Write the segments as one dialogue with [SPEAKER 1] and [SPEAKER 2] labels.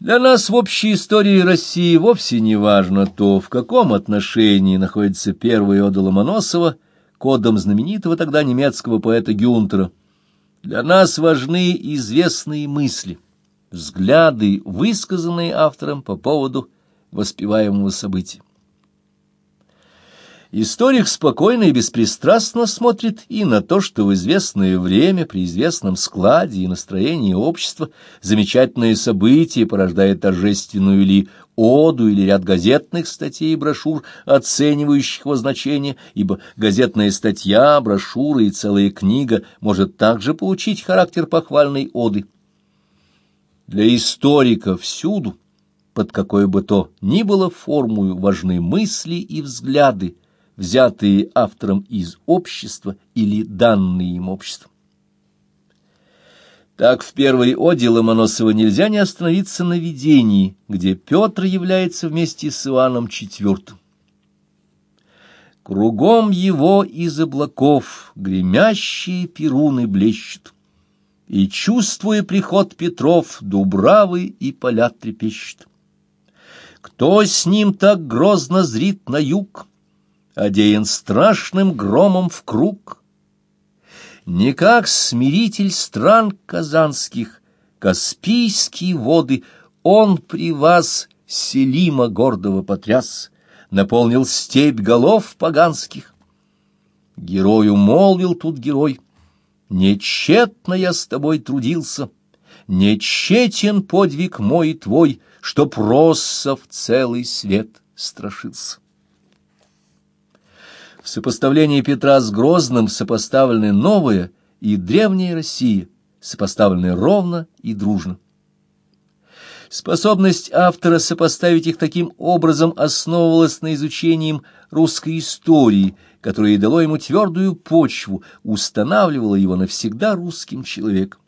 [SPEAKER 1] Для нас в общей истории России вовсе не важно то, в каком отношении находится первый ода Ломоносова кодом знаменитого тогда немецкого поэта Гюнтера. Для нас важны известные мысли, взгляды, высказанные автором по поводу воспеваемого события. Историк спокойно и беспристрастно смотрит и на то, что в известное время, при известном складе и настроении общества, замечательное событие порождает торжественную или оду или ряд газетных статей и брошюр, оценивающих его значение, ибо газетная статья, брошюра и целая книга может также получить характер похвальной оды. Для историка всюду, под какой бы то ни было формую, важны мысли и взгляды, взятые автором из общества или данные им обществом. Так в первой оде Ломоносова нельзя не остановиться на видении, где Петр является вместе с Иоанном IV. Кругом его из облаков гремящие перуны блещут, и, чувствуя приход Петров, дубравы и поля трепещут. Кто с ним так грозно зрит на юг, одеян страшным громом в круг. Не как смиритель стран казанских, Каспийские воды, он при вас Селима гордого потряс, наполнил степь голов поганских. Герою молвил тут герой, Нечетно я с тобой трудился, Нечетен подвиг мой и твой, Что просто в целый свет страшился. В сопоставлении Петра с Грозным сопоставлены новая и древняя Россия, сопоставлены ровно и дружно. Способность автора сопоставить их таким образом основывалась на изучении русской истории, которое дало ему твердую почву, устанавливало его навсегда русским человеком.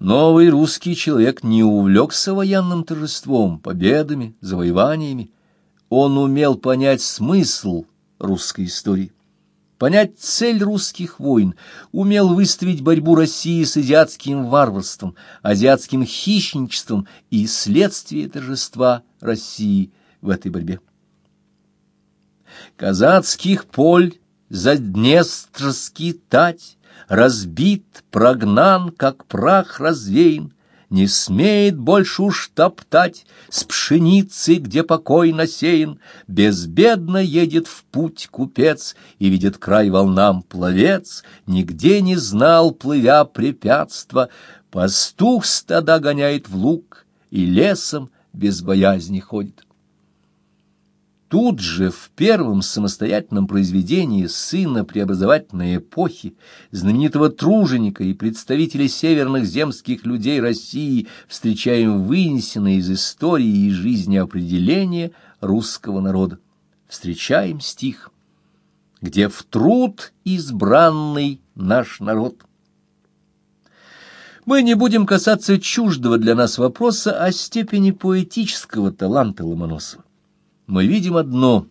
[SPEAKER 1] Новый русский человек не увлекся военным торжеством, победами, завоеваниями. Он умел понять смысл русской истории. Понять цель русских войн, умел выставить борьбу России с азиатским варварством, азиатским хищничеством и следствие торжества России в этой борьбе. Казацких поль за Днестрский тать разбит, прогнан, как прах развеян, не смеет больше уж топтать с пшеницей, где покой насеян, безбедно едет в путь купец и видит край волнам пловец, нигде не знал, плывя препятства, пастух стада гоняет в луг и лесом без боязни ходит. Тут же, в первом самостоятельном произведении сына преобразовательной эпохи, знаменитого труженика и представителя северных земских людей России, встречаем вынесенное из истории и жизни определение русского народа. Встречаем стих, где в труд избранный наш народ. Мы не будем касаться чуждого для нас вопроса о степени поэтического таланта Ломоносова мы видим одно,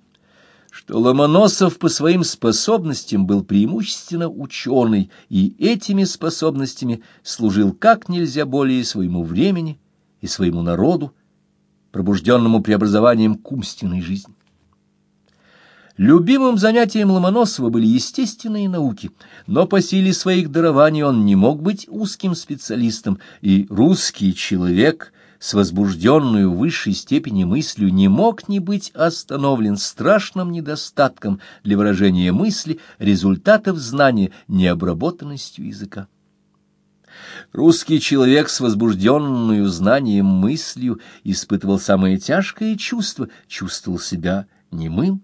[SPEAKER 1] что Ломоносов по своим способностям был преимущественно ученый, и этими способностями служил как нельзя более своему времени и своему народу, пробужденному преобразованием к жизни. Любимым занятием Ломоносова были естественные науки, но по силе своих дарований он не мог быть узким специалистом, и русский человек — с возбужденную в высшей степени мыслью не мог не быть остановлен страшным недостатком для выражения мысли результатов знания необработанностью языка. Русский человек с возбужденную знанием мыслью испытывал самое тяжкое чувство, чувствовал себя немым.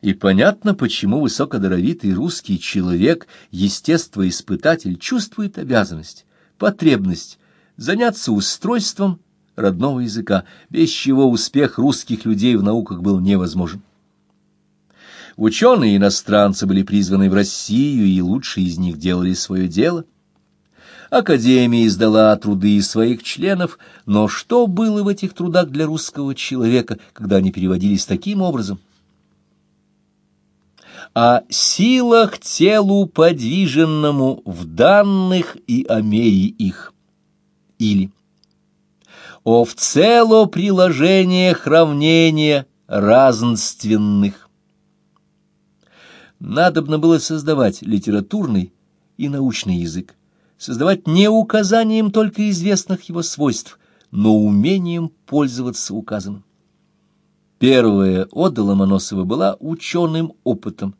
[SPEAKER 1] И понятно, почему высокодаровитый русский человек, естествоиспытатель, чувствует обязанность, потребность заняться устройством родного языка, без чего успех русских людей в науках был невозможен. Ученые иностранцы были призваны в Россию, и лучшие из них делали свое дело. Академия издала труды своих членов, но что было в этих трудах для русского человека, когда они переводились таким образом? О силах телу подвиженному в данных и о мере их или о в цело приложениях равнения разнственных. Надобно было создавать литературный и научный язык, создавать не указанием только известных его свойств, но умением пользоваться указанным. Первая ода Ломоносова была ученым опытом,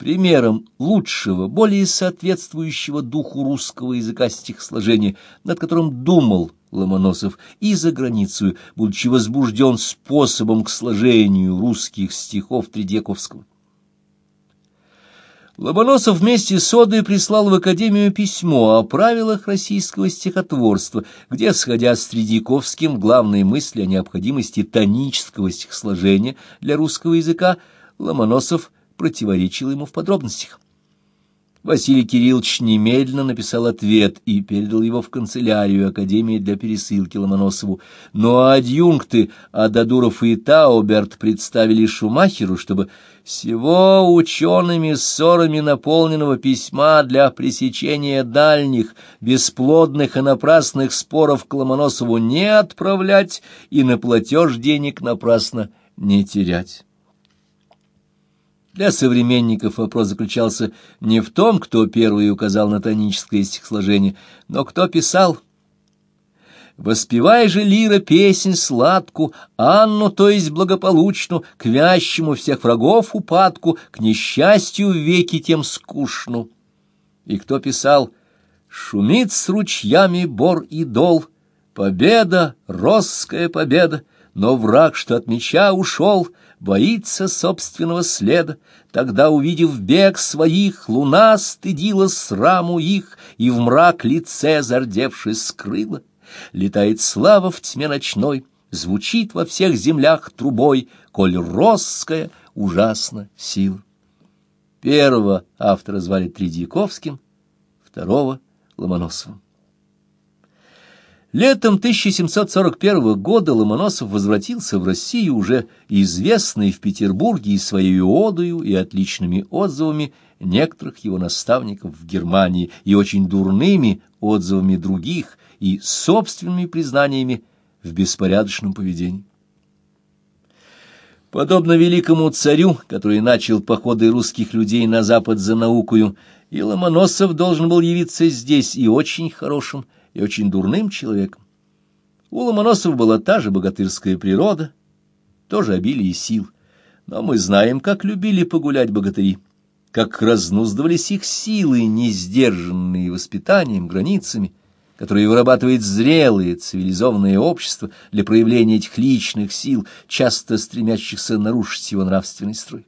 [SPEAKER 1] примером лучшего, более соответствующего духу русского языка стихосложения, над которым думал Ломоносов и за границу, будучи возбужден способом к сложению русских стихов Тредьяковского. Ломоносов вместе с Одой прислал в Академию письмо о правилах российского стихотворства, где, сходя с Тредьяковским, главные мысли о необходимости тонического стихосложения для русского языка, Ломоносов противоречил ему в подробностях. Василий Кириллович немедленно написал ответ и передал его в канцелярию Академии для пересылки Ломоносову. Но адъюнкты Ададуров и Тауберт представили Шумахеру, чтобы всего учеными ссорами наполненного письма для пресечения дальних, бесплодных и напрасных споров к Ломоносову не отправлять и на платеж денег напрасно не терять. Для современников вопрос заключался не в том, кто первый указал на тоническое стихосложение, но кто писал. «Воспевай же, лира, песнь сладку, Анну, то есть благополучну, к вящему всех врагов упадку, к несчастью веки тем скучну». И кто писал «Шумит с ручьями бор и дол, победа, росская победа, но враг, что от меча ушел, боится собственного следа. Тогда, увидев бег своих, луна стыдила сраму их и в мрак лице зардевшись скрыла. Летает слава в тьме ночной, звучит во всех землях трубой, коль росская ужасно сила. Первого автора звали Тредьяковским, второго — Ломоносовым. Летом 1741 года Ломоносов возвратился в Россию уже известный в Петербурге и своей одою и отличными отзывами некоторых его наставников в Германии и очень дурными отзывами других и собственными признаниями в беспорядочном поведении. Подобно великому царю, который начал походы русских людей на запад за наукою, и Ломоносов должен был явиться здесь и очень хорошим, и очень дурным человеком. У Ломоносова была та же богатырская природа, тоже обилие сил, но мы знаем, как любили погулять богатыри, как разнуздывались их силы, не сдержанные воспитанием, границами, которые вырабатывает зрелое цивилизованное общество для проявления этих личных сил, часто стремящихся нарушить его нравственный строй.